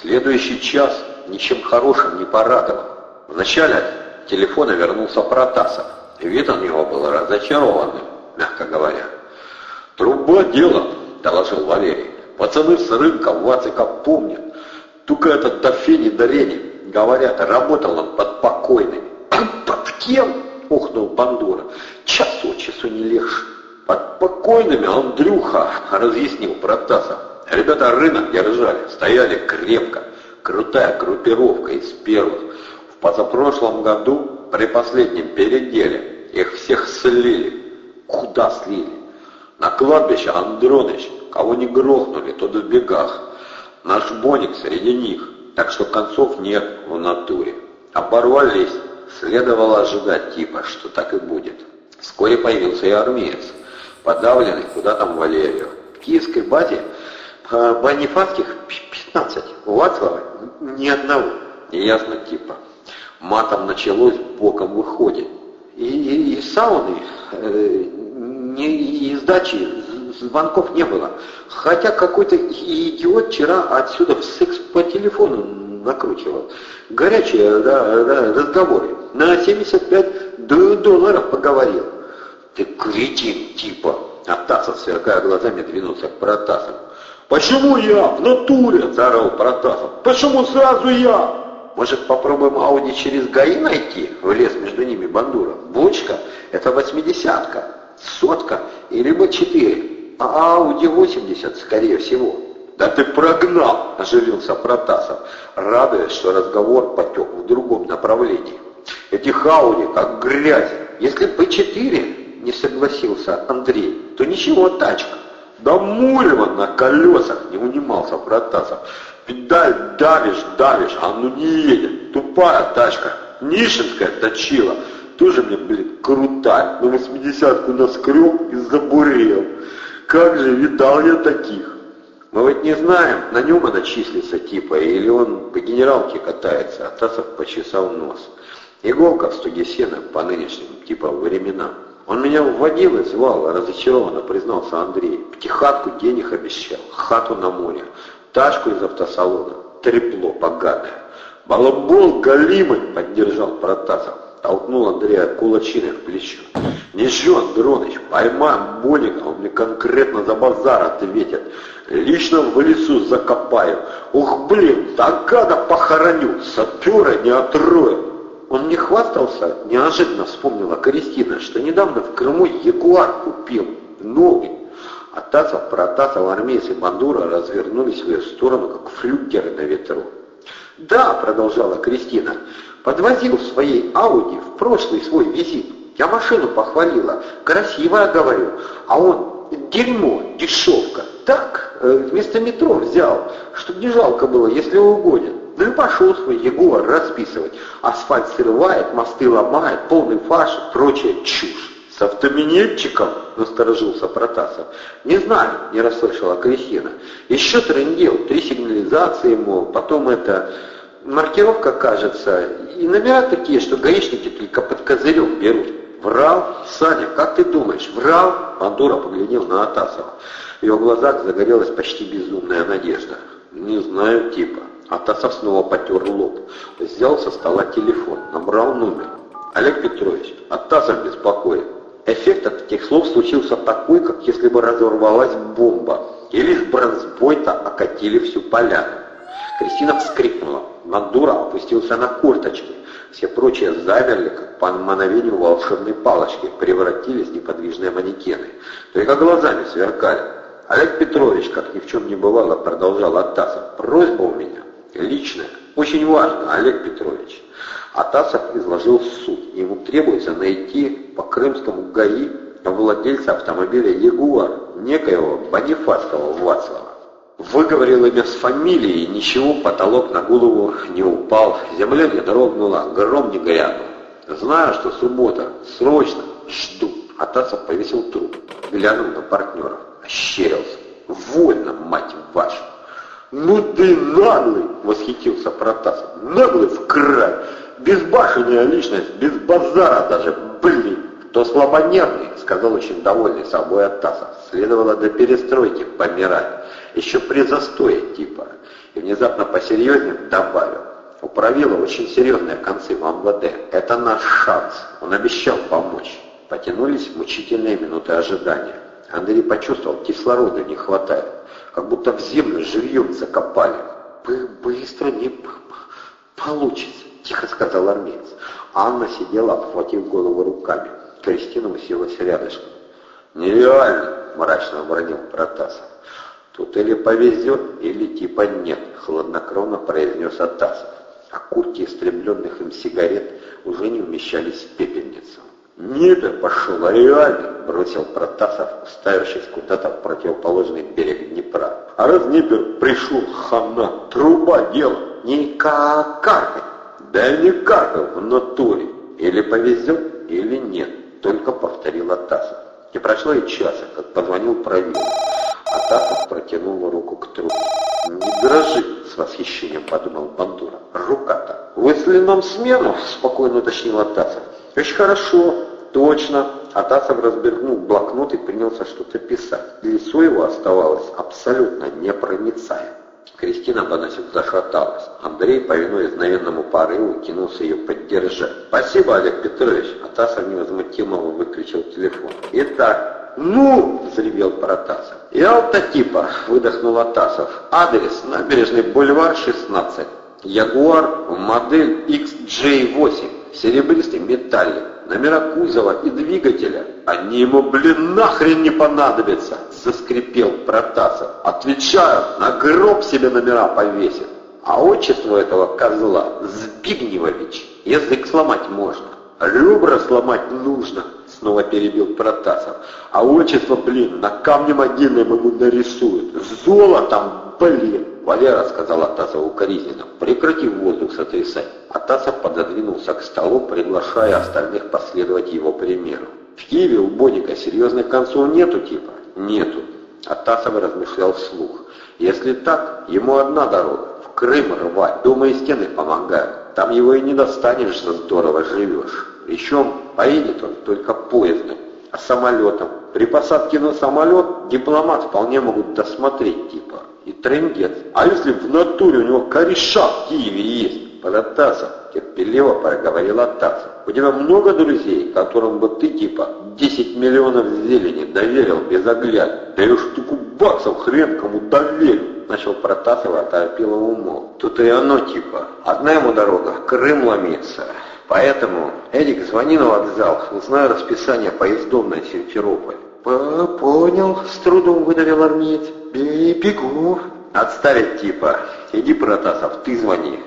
Следующий час ничем хорошим не порадовал. Вначале телефона вернулся Протасов. Вид у него был разочарованный, мягко говоря. «Труба дело», — доложил Валерий. «Пацаны с рынка Вацика помнят. Только этот до фени. Говорят, работал он под покойными». «Под кем?» — ухнул Бандура. «Час от часу не легче». «Под покойными Андрюха», — разъяснил Протасов. «Ребята рынок держали, стояли крепко. Крутая группировка из первых. В позапрошлом году, при последнем переделе, их всех слили. Куда слили? На кладбище Андроныч, кого не грохнули, тот в бегах. Наш Боник среди них, так что концов нет в натуре. Оборвались, следовало ожидать типа, что так и будет. Вскоре появился и армеец, подавленный куда там Валерию. В киевской базе а, Бонифатских 15, у Вацлава ни одного. Неясно типа. Матом началось, боком выходит. И, и, и сауны, э, не, и сдачи, звонков не было. Хотя какой-то идиот вчера отсюда в секс по телефону накручивал. Горячие да, да, разговоры. На 75 долларов поговорил. Ты кретин типа. А Тасов, сверкая глазами, двинулся к Протасову. «Почему я? В натуре!» – заорал Протасов. «Почему сразу я?» «Может, попробуем Ауди через ГАИ найти?» – влез между ними Бандура. «Бочка – это восьмидесятка, сотка и либо четыре, а Ауди 80, скорее всего». «Да ты прогнал!» – оживился Протасов, радуясь, что разговор потек в другом направлении. «Этих Ауди как грязь. Если бы четыре, не согласился Андрей, то ничего, тачка. Да Мурева на колесах не унимался Протасов. Педаль давишь, давишь, а оно не едет. Тупая тачка. Нишинская точила. Тоже мне, блин, крутая. На восьмидесятку наскреб и забурел. Как же видал я таких. Мы ведь не знаем, на нем она числится типа, или он по генералке катается, а Тасов почесал нос. Иголка в стуге сена по нынешним типа временам. Он меня вводил и звал, разочарованно признался Андрей. Птихатку денег обещал, хату на море, тачку из автосалона, трепло поганое. Балабол галимый, поддержал Протасов. Толкнул Андрея кулачиной в плечо. Не жжен, Андроныч, поймаем Боника, он мне конкретно за базар ответит. Лично в лесу закопаю. Ух, блин, так гада похороню, сапера не отрою. Он не хвастался, неожиданно вспомнила Кристина, что недавно в Крыму Ягуар купил, новый. А Тасов, Протасов, армейцы Бандура развернулись в ее сторону, как флюгеры на ветру. «Да», — продолжала Кристина, — «подвозил в своей Ауди в прошлый свой визит. Я машину похвалила, красивая, говорю, а он дерьмо, дешевка. Так, э, вместо метро взял, чтобы не жалко было, если угоден. Ну и пошел свой Егор расписывать. Асфальт срывает, мосты ломает, полный фарш и прочая чушь. С автоминетчиком, насторожился Протасов. Не знаю, не расслышала Кристина. Еще трендел, три сигнализации, мол, потом это... Маркировка, кажется, и номера такие, что гаишники только под козырек берут. Врал? Саня, как ты думаешь, врал? Бандура поглядел на Атасова. В его глазах загорелась почти безумная надежда. Не знаю типа. Атасов снова потер лоб. Взял со стола телефон, набрал номер. Олег Петрович, Атасов беспокоит. Эффект от этих слов случился такой, как если бы разорвалась бомба. Или с бронзбойта окатили всю поляну. Кристина вскрикнула. Мандура опустился на курточки. Все прочие замерли, как по мановению волшебной палочки, превратились в неподвижные манекены. Только глазами сверкали. Олег Петрович, как ни в чем не бывало, продолжал Атасов. Просьба у меня. Личное. Очень важно, Олег Петрович. Атасов изложил суд. Ему требуется найти по крымскому ГАИ владельца автомобиля «Ягуар», некоего Бонифатского Вацлава. Выговорил имя с фамилией, ничего, потолок на голову не упал, земля не дрогнула, гром не грянул. Знаю, что суббота, срочно, жду. Атасов повесил труп, глянул на партнеров, ощерился. Вольно, мать вашу! «Ну ты наглый!» — восхитился Протасов. «Наглый в край! Безбашенная личность, без базара даже, блин! «Кто слабонервный», — сказал очень довольный собой Атасов, — «следовало до перестройки помирать, еще при застое типа». И внезапно посерьезнее добавил, у правила очень серьезные концы в МВД. Это наш шанс. Он обещал помочь. Потянулись мучительные минуты ожидания. Андрей почувствовал, кислорода не хватает. Как будто в землю живьем закопали. «Быстро не получится», — тихо сказал армеец. Анна сидела, обхватив голову руками. Кристина уселась рядышком. «Нереально!» — мрачно обронил Протасов. «Тут или повезет, или типа нет», — хладнокровно произнес Атасов окурки истребленных им сигарет уже не умещались в пепельницу. «Нипер пошел, а реально!» — бросил Протасов, уставившись куда-то в противоположный берег Днепра. «А раз Нипер пришел, хана, труба дело, не каркай!» «Да не каркай в натуре! Или повезет, или нет!» — только повторил Атасов. Не прошло и часа, как позвонил правил. Атасов протянул руку к трубке. «Не дрожи!» — с восхищением подумал Бандура. «Рука-то!» «Выслали нам смену?» — спокойно уточнил Атасов. «Очень хорошо, точно!» Атасов разбергнул блокнот и принялся что-то писать. Лицо его оставалось абсолютно непроницаемым. Кристина Бонасюк зашаталась. Андрей, повинуясь знаменному порыву, кинулся ее поддержать. «Спасибо, Олег Петрович!» Атасов невозмутимо выключил телефон. «Итак, «Ну!» — взревел Протасов. «Я-то типа!» — выдохнул Атасов. «Адрес — набережный бульвар, 16. Ягуар, модель XJ8, серебристый металлик, номера кузова и двигателя. Они ему, блин, нахрен не понадобятся!» — заскрипел Протасов. «Отвечаю, на гроб себе номера повесит. А отчество этого козла — Збигневович. Язык сломать можно, ребра сломать нужно» снова перебил Протасов. А отчество, блин, на камне могильном ему нарисуют. Золотом, блин. Валера сказал Атасову укоризненно, прекрати воздух сотрясать. Атасов пододвинулся к столу, приглашая остальных последовать его примеру. В Киеве у Бодика серьезных концов нету типа? Нету. Атасов размышлял вслух. Если так, ему одна дорога. В Крым рвать. Дома и стены помогают. Там его и не достанешь, здорово живешь. Причем поедет он только поездом, а самолетом. При посадке на самолет дипломат вполне могут досмотреть типа. И трендец. А если в натуре у него кореша в Киеве есть? Протасов, терпеливо проговорил Атасов. У тебя много друзей, которым бы ты типа 10 миллионов зелени доверил без огляда. Да и штуку баксов хрен кому доверил. Начал Протасов, а торопило умол. Тут и оно типа. Одна ему дорога, Крым ломится. Поэтому, Эдик, звони на вокзал, узнай расписание поездов на Симферополь. «Понял», — с трудом выдавил армеец. «Бегу». «Отставить типа. Иди, Протасов, ты звони».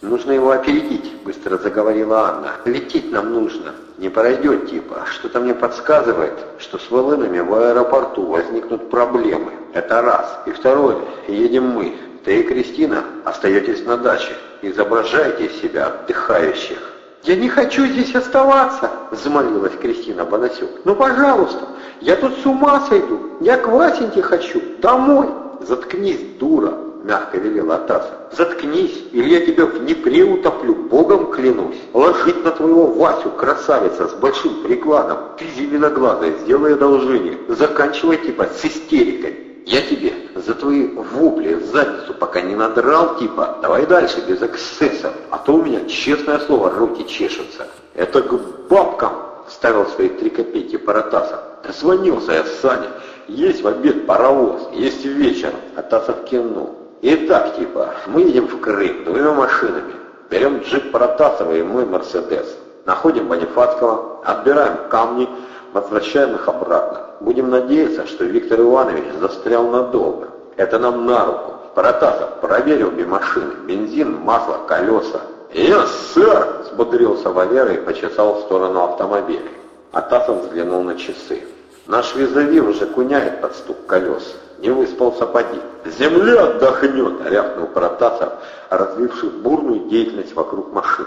«Нужно его опередить», — быстро заговорила Анна. «Лететь нам нужно. Не пройдет типа. Что-то мне подсказывает, что с волынами в аэропорту возникнут проблемы. Это раз. И второе. Едем мы. Ты и Кристина остаетесь на даче. Изображайте из себя отдыхающих. «Я не хочу здесь оставаться!» — взмолилась Кристина Бонасюк. «Ну, пожалуйста, я тут с ума сойду! Я к Васеньке хочу! Домой!» «Заткнись, дура!» — мягко велела Атаса. «Заткнись, или я тебя в Днепре утоплю, богом клянусь! Ложить на твоего Васю, красавица, с большим прикладом! Ты, зеленоглазая, сделай одолжение! Заканчивай типа с истерикой!» Я тебе за твои вопли в задницу пока не надрал, типа, давай дальше, без эксцессов, а то у меня, честное слово, руки чешутся. Это к бабкам, ставил свои три копейки Паратасов. Дозвонился я Саня, есть в обед паровоз, есть вечер, а Тасов кивнул. Итак, типа, мы едем в Крым двумя машинами. Берем джип Паратасова и мой Мерседес. Находим Бонифацкого, отбираем камни, возвращаем их обратно. Будем надеяться, что Виктор Иванович застрял надолго. Это нам на руку. Протасов проверь обе машины. Бензин, масло, колеса. «Yes, сэр!» — взбодрился Валера и почесал в сторону автомобиля. Атасов взглянул на часы. «Наш визави уже куняет под стук колес. Не выспался поди. «Земля отдохнет!» — рявкнул Протасов, развивший бурную деятельность вокруг машин.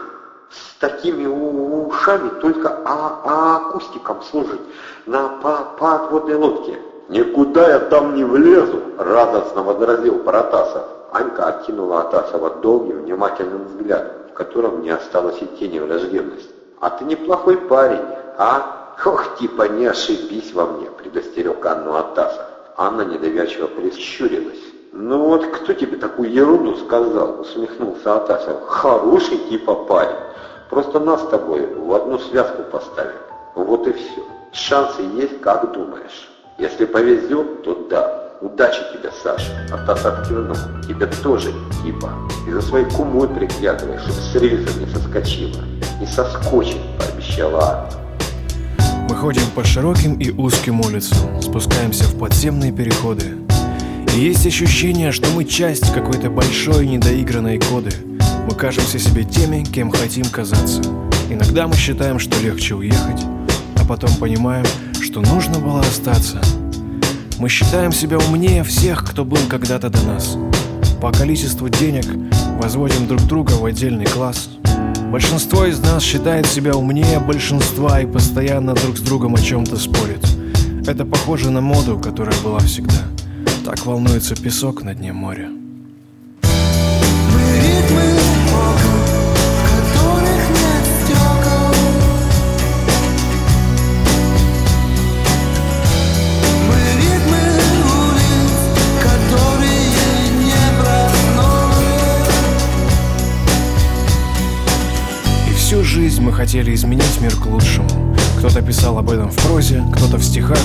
С такими ушами только а, а акустиком служить на по подводной лодке. «Никуда я там не влезу!» — радостно возразил Протасов. Анька откинула Атасова долгим, внимательным взглядом, в котором не осталось и тени враждебности. «А ты неплохой парень, а?» Ох, типа не ошибись во мне, предостерег Анну Атасов. Анна недоверчиво прищурилась. «Ну вот кто тебе такую ерунду сказал?» — усмехнулся Атасов. «Хороший типа парень. Просто нас с тобой в одну связку поставили. Вот и все. Шансы есть, как думаешь? Если повезет, то да. Удачи тебе, Саша. Атасов кивнул. Тебе тоже типа. И за своей кумой приглядывай, чтоб с рельса не соскочила. Не соскочит, пообещала Анна. Мы ходим по широким и узким улицам, спускаемся в подземные переходы. Есть ощущение, что мы часть какой-то большой недоигранной коды. Мы кажемся себе теми, кем хотим казаться. Иногда мы считаем, что легче уехать, а потом понимаем, что нужно было остаться. Мы считаем себя умнее всех, кто был когда-то до нас. По количеству денег возводим друг друга в отдельный класс – Большинство из нас считает себя умнее большинства и постоянно друг с другом о чем-то спорит. Это похоже на моду, которая была всегда. Так волнуется песок на дне моря. жизнь мы хотели изменить мир к лучшему. Кто-то писал об этом в прозе, кто-то в стихах.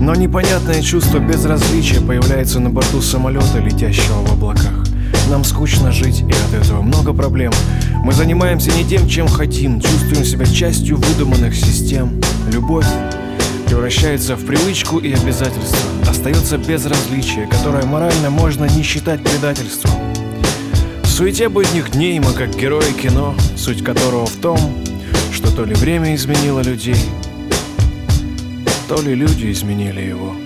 Но непонятное чувство безразличия появляется на борту самолета, летящего в облаках. Нам скучно жить, и от этого много проблем. Мы занимаемся не тем, чем хотим, чувствуем себя частью выдуманных систем. Любовь превращается в привычку и обязательство. Остается безразличие, которое морально можно не считать предательством суете будних дней мы как герои кино, суть которого в том, что то ли время изменило людей, то ли люди изменили его.